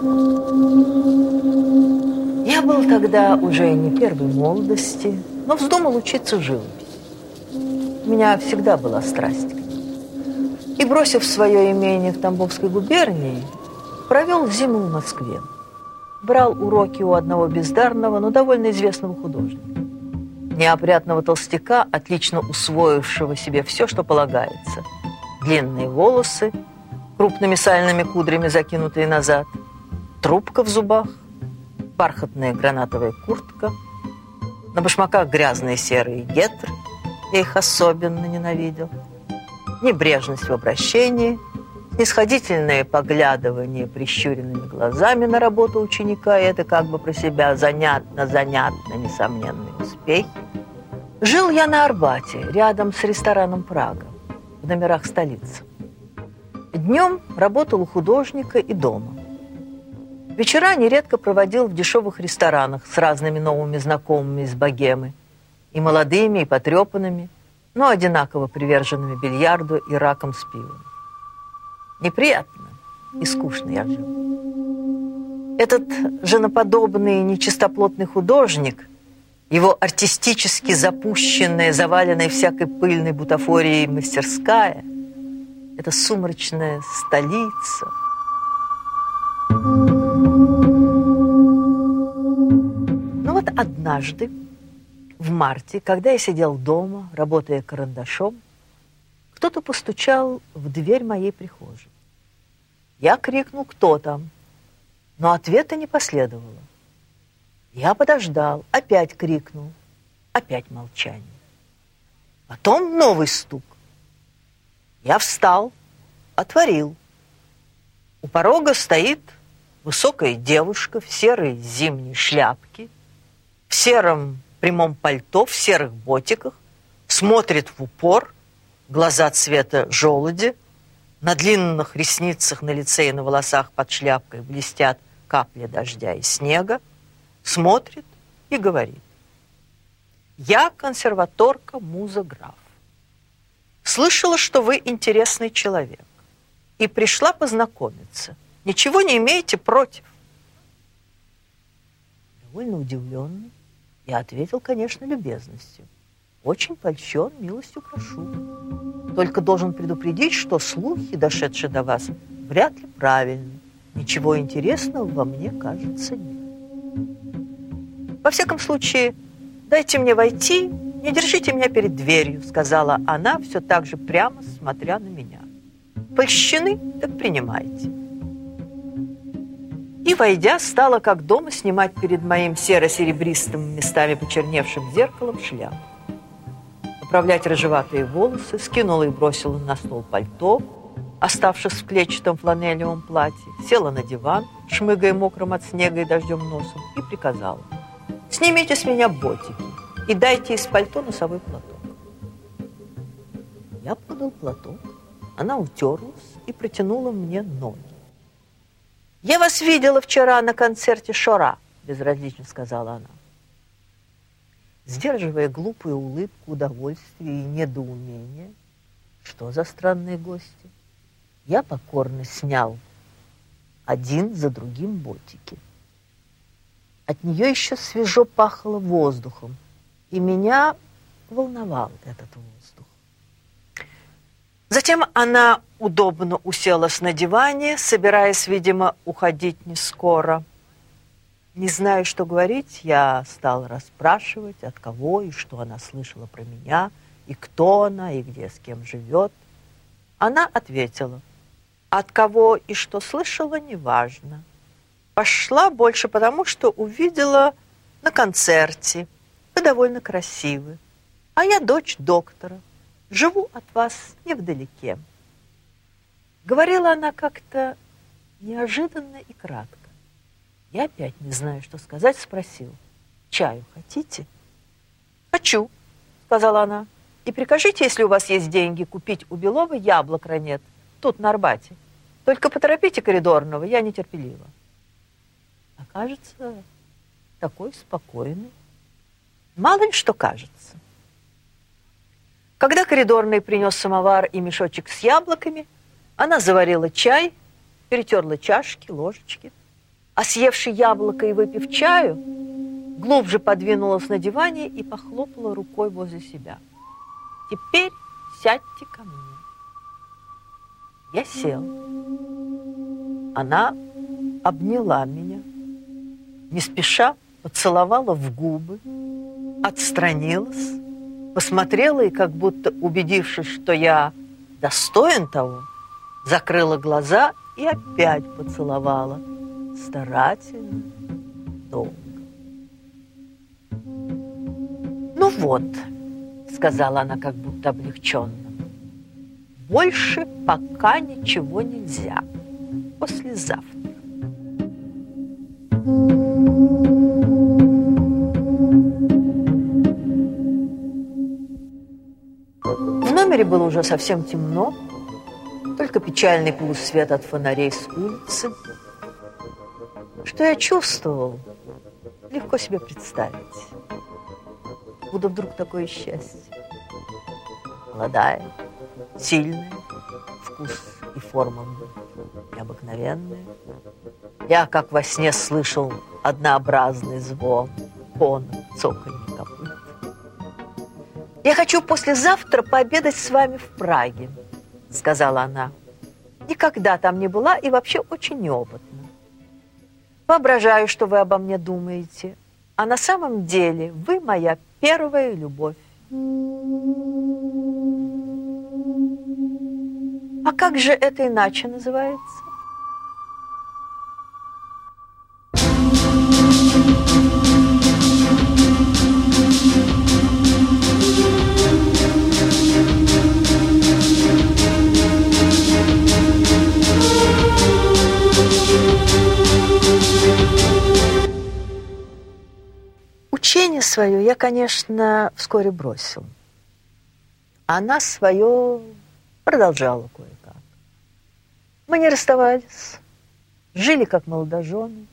Я был тогда уже не первой молодости, но вздумал учиться живописи. У меня всегда была страсть. И, бросив свое имение в Тамбовской губернии, провел зиму в Москве. Брал уроки у одного бездарного, но довольно известного художника. Неопрятного толстяка, отлично усвоившего себе все, что полагается. Длинные волосы, крупными сальными кудрями закинутые назад, трубка в зубах, бархатная гранатовая куртка, на башмаках грязные серые гетры, я их особенно ненавидел, небрежность в обращении, исходительное поглядывание прищуренными глазами на работу ученика, и это как бы про себя занятно, занятно, несомненные успехи. Жил я на Арбате, рядом с рестораном «Прага», в номерах столицы. Днем работал у художника и дома. Вечера нередко проводил в дешевых ресторанах с разными новыми знакомыми из богемы, и молодыми, и потрепанными, но одинаково приверженными бильярду и раком с пивом. Неприятно и скучно я жил. Этот женоподобный нечистоплотный художник, его артистически запущенная, заваленная всякой пыльной бутафорией мастерская, это сумрачная столица – вот однажды, в марте, когда я сидел дома, работая карандашом, кто-то постучал в дверь моей прихожей. Я крикнул «Кто там?», но ответа не последовало. Я подождал, опять крикнул, опять молчание. Потом новый стук. Я встал, отворил. У порога стоит высокая девушка в серой зимней шляпке, в сером прямом пальто, в серых ботиках, смотрит в упор, глаза цвета желуди, на длинных ресницах на лице и на волосах под шляпкой блестят капли дождя и снега, смотрит и говорит. «Я консерваторка Муза Граф. Слышала, что вы интересный человек, и пришла познакомиться. Ничего не имеете против?» Довольно удивленный, я ответил, конечно, любезностью. Очень польщен, милостью прошу. Только должен предупредить, что слухи, дошедшие до вас, вряд ли правильны. Ничего интересного во мне, кажется, нет. Во всяком случае, дайте мне войти, не держите меня перед дверью, сказала она, все так же прямо смотря на меня. Польщены, так принимайте и, войдя, стала как дома снимать перед моим серо-серебристым местами почерневшим зеркалом шляпу. Управлять рыжеватые волосы, скинула и бросила на стол пальто, оставшись в клетчатом фланелевом платье, села на диван, шмыгая мокрым от снега и дождем носом, и приказала. «Снимите с меня ботики и дайте из пальто носовой платок». Я подал платок, она утерлась и протянула мне ноги. «Я вас видела вчера на концерте Шора», – безразлично сказала она. Сдерживая глупую улыбку удовольствия и недоумения, что за странные гости, я покорно снял один за другим ботики. От нее еще свежо пахло воздухом, и меня волновал этот воздух. Затем она удобно уселась на диване, собираясь, видимо, уходить не скоро. Не зная, что говорить, я стал расспрашивать, от кого и что она слышала про меня, и кто она, и где с кем живет. Она ответила, от кого и что слышала, неважно. Пошла больше потому, что увидела на концерте. Вы довольно красивы. А я дочь доктора. Живу от вас невдалеке. Говорила она как-то неожиданно и кратко. Я опять не знаю, что сказать, спросил. «Чаю хотите?» «Хочу», — сказала она. «И прикажите, если у вас есть деньги, купить у Белова яблок ранет, тут, на Арбате. Только поторопите коридорного, я нетерпелива». А кажется, такой спокойный. Мало ли что кажется. Когда коридорный принес самовар и мешочек с яблоками, она заварила чай, перетерла чашки, ложечки, а съевши яблоко и выпив чаю, глубже подвинулась на диване и похлопала рукой возле себя. «Теперь сядьте ко мне». Я сел. Она обняла меня, не спеша поцеловала в губы, отстранилась, посмотрела и, как будто убедившись, что я достоин того, закрыла глаза и опять поцеловала, старательно, долго. «Ну вот», — сказала она как будто облегченно, «больше пока ничего нельзя. Послезавтра». Было уже совсем темно, только печальный полусвет от фонарей с улицы. Что я чувствовал, легко себе представить. Буду вдруг такое счастье. Молодая, сильная, вкус и форма необыкновенные. Я, как во сне, слышал однообразный звон, кон, цоканье. Я хочу послезавтра пообедать с вами в Праге, сказала она. Никогда там не была и вообще очень неопытна. Воображаю, что вы обо мне думаете, а на самом деле вы моя первая любовь. А как же это иначе называется? Учение свое я, конечно, вскоре бросил. Она свое продолжала кое-как. Мы не расставались, жили как молодожены,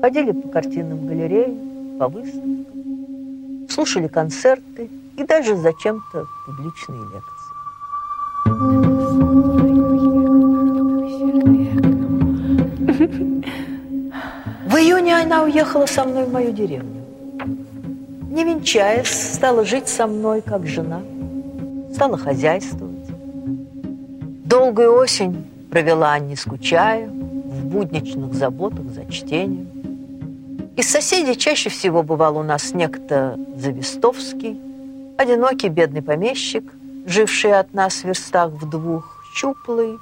ходили по картинным галереям, по выставкам, слушали концерты и даже зачем-то публичные лекции. В июне она уехала со мной в мою деревню. Не венчаясь, стала жить со мной как жена, стала хозяйствовать. Долгую осень провела, не скучая, в будничных заботах за чтением. Из соседей чаще всего бывал у нас некто Завистовский, одинокий бедный помещик, живший от нас в верстах в двух, щуплый,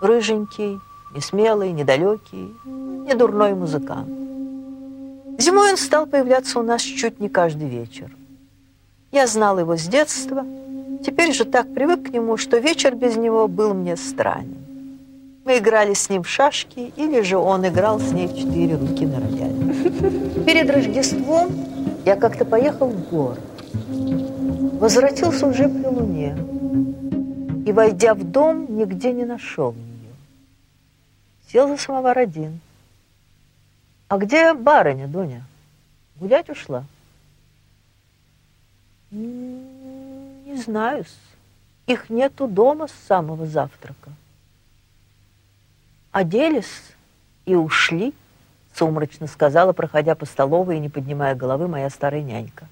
рыженький, несмелый, недалекий, недурной музыкант. Зимой он стал появляться у нас чуть не каждый вечер. Я знал его с детства, теперь же так привык к нему, что вечер без него был мне странен. Мы играли с ним в шашки, или же он играл с ней в четыре руки на рояле. Перед Рождеством я как-то поехал в город. Возвратился уже при луне. И, войдя в дом, нигде не нашел ее. Сел за самовар один – а где барыня, Доня? Гулять ушла? Не знаю. Их нету дома с самого завтрака. Оделись и ушли, сумрачно сказала, проходя по столовой и не поднимая головы, моя старая нянька.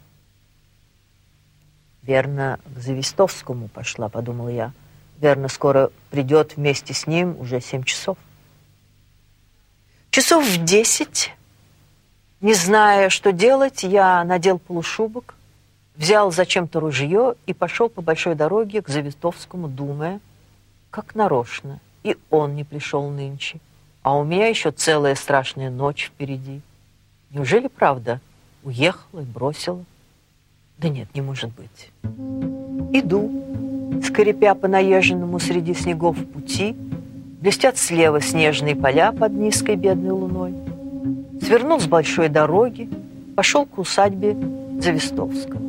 Верно, к Завистовскому пошла, подумал я. Верно, скоро придет вместе с ним уже семь часов. Часов в десять, не зная, что делать, я надел полушубок, взял зачем-то ружье и пошел по большой дороге к Завитовскому, думая, как нарочно, и он не пришел нынче, а у меня еще целая страшная ночь впереди. Неужели правда уехала и бросила? Да нет, не может быть. Иду, скрипя по наезженному среди снегов пути, Блестят слева снежные поля под низкой бедной луной. Свернул с большой дороги, пошел к усадьбе Завистовского.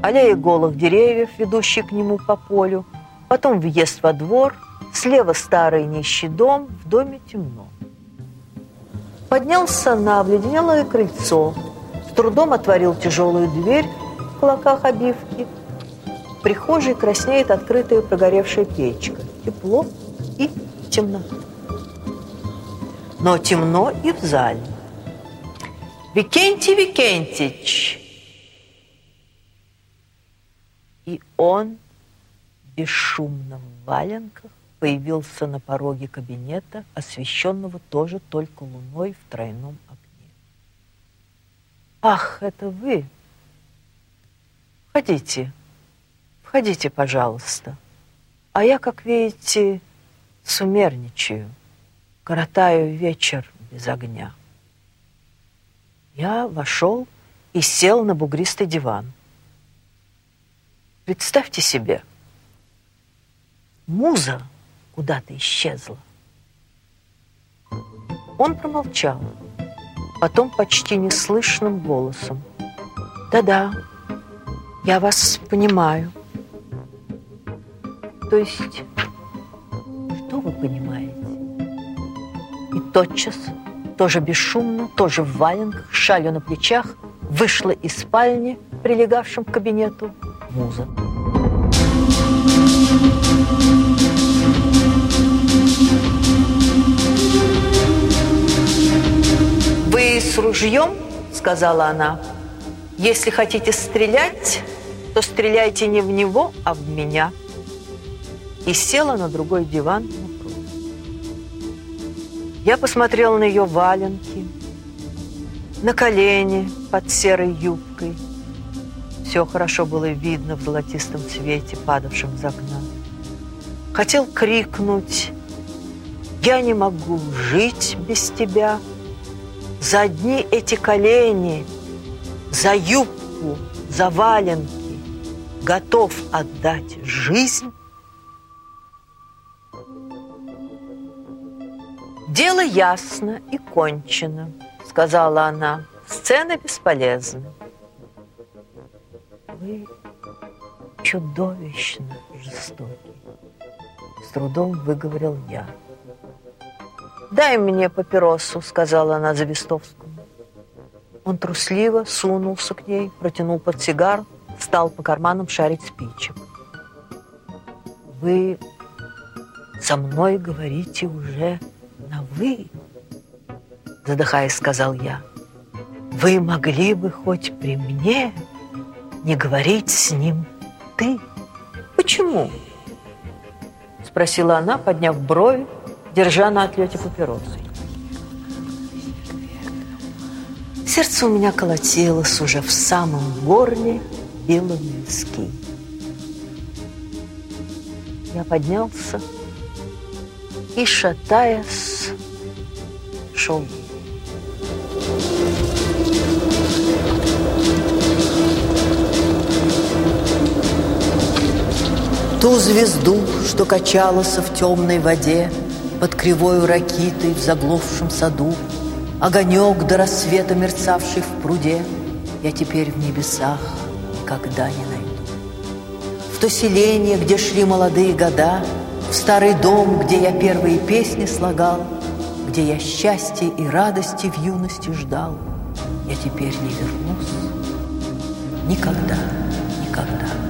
Аллея голых деревьев, ведущие к нему по полю, потом въезд во двор, слева старый нищий дом, в доме темно. Поднялся на обледенелое крыльцо, с трудом отворил тяжелую дверь в клоках обивки. В прихожей краснеет открытая прогоревшая печка. Тепло, и темнота. но темно и в зале. «Викентий Викентич!» И он бесшумно в валенках появился на пороге кабинета, освещенного тоже только луной в тройном окне. «Ах, это вы! Входите, входите, пожалуйста. А я, как видите, сумерничаю, коротаю вечер без огня». Я вошел и сел на бугристый диван. Представьте себе, муза куда-то исчезла. Он промолчал, потом почти неслышным голосом. «Да-да, я вас понимаю». «То есть, что вы понимаете?» И тотчас, тоже бесшумно, тоже в валенках, шалью на плечах, вышла из спальни, прилегавшим к кабинету, муза. «Вы с ружьем?» – сказала она. «Если хотите стрелять, то стреляйте не в него, а в меня». И села на другой диван. Я посмотрела на ее валенки, на колени под серой юбкой – все хорошо было видно в золотистом свете, падавшем из окна. Хотел крикнуть «Я не могу жить без тебя!» За одни эти колени, за юбку, за валенки готов отдать жизнь. «Дело ясно и кончено», — сказала она. «Сцена бесполезна вы чудовищно жестоки. С трудом выговорил я. «Дай мне папиросу», — сказала она Завистовскому. Он трусливо сунулся к ней, протянул портсигар, стал по карманам шарить спичек. «Вы со мной говорите уже «вы», — задыхаясь, сказал я. «Вы могли бы хоть при мне...» не говорить с ним «ты». «Почему?» – спросила она, подняв брови, держа на отлете папиросы. Сердце у меня колотилось уже в самом горле белым виски. Я поднялся и, шатаясь, шел Ту звезду, что качалась в темной воде Под кривою ракитой в заглохшем саду, Огонек до рассвета мерцавший в пруде, Я теперь в небесах никогда не найду. В то селение, где шли молодые года, В старый дом, где я первые песни слагал, Где я счастья и радости в юности ждал, Я теперь не вернусь никогда, никогда.